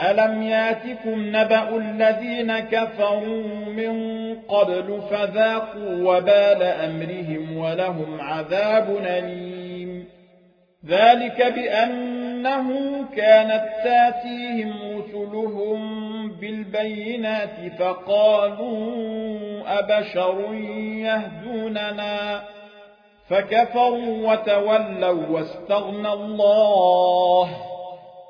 ألم ياتكم نبأ الذين كفروا من قبل فذاقوا وبال أمرهم ولهم عذاب أليم ذلك بأنه كانت تاتيهم رسلهم بالبينات فقالوا أبشر يهدوننا فكفروا وتولوا واستغنى الله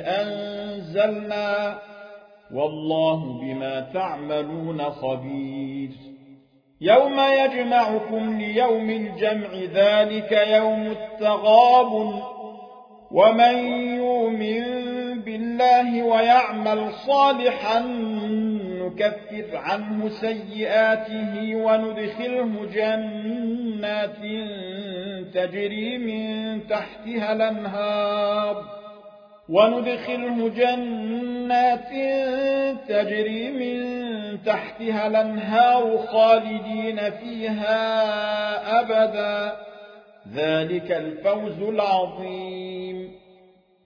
أنزلنا والله بما تعملون خبير. يوم يجمعكم ليوم الجمع ذلك يوم التغاب ومن يؤمن بالله ويعمل صالحا نكفر عنه سيئاته وندخله جنات تجري من تحتها الأنهار. وندخله جنات تجري من تحتها الأنهار خالدين فيها أبدا. ذلك الفوز العظيم.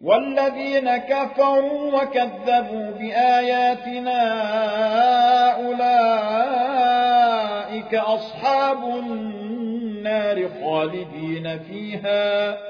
والذين كفروا وكذبوا بآياتنا أولئك أصحاب النار خالدين فيها